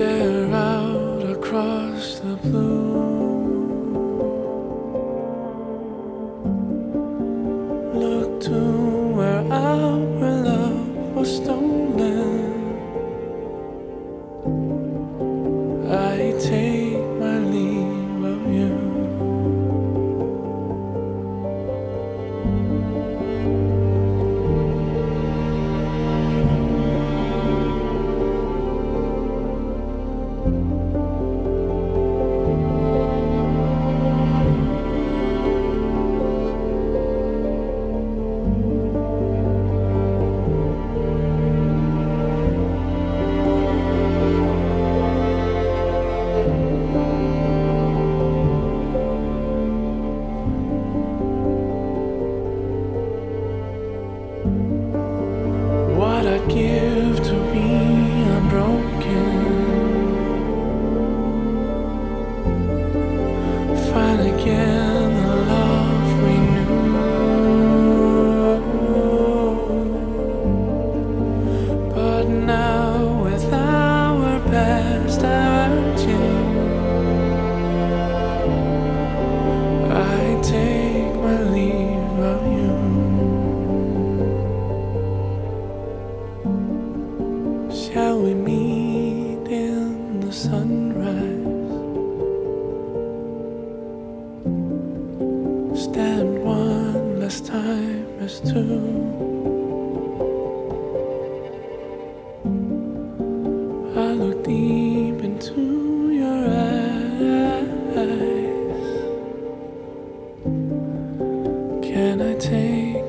stare out across the blue. Look to give to be unbroken? Find again the love we knew. But now, with our best urging. Shall we meet in the sunrise. Stand one last time as two. I look deep into your eyes. Can I take?